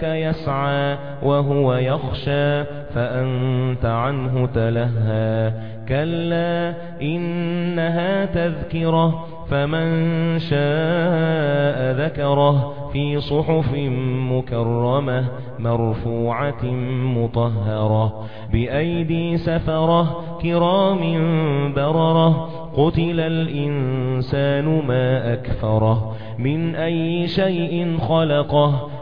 جاءك يسعى وهو يخشى فأنت عنه تلهى. كلا إنها تذكرة فمن شاء ذكره في صحف مكرمة مرفوعة مطهرة بأيدي سفرة كرام بررة قتل الإنسان ما أكفره من أي شيء خلقه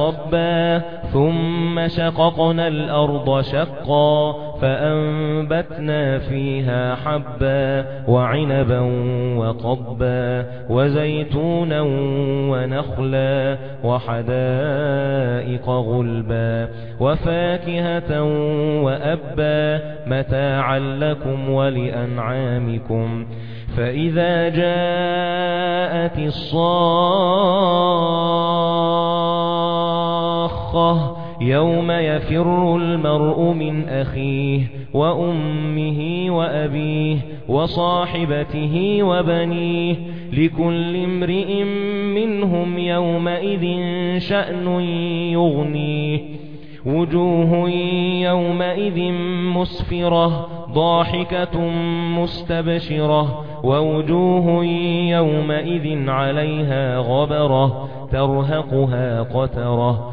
صبا ثم شققنا الأرض شقا فأنبتنا فيها حبا وعنبا وقبا وزيتونا ونخلا وحدائق غلبا وفاكهة وأبا متاعا لكم ولأنعامكم فإذا جاءت الصاخة يوم يفر المرء من أخيه وأمه وأبيه وصاحبته وبنيه لكل امرئ منهم يومئذ شأن يغنيه وجوه يومئذ مسفرة ضاحكة مستبشرة ووجوه يومئذ عليها غبرة ترهقها قترة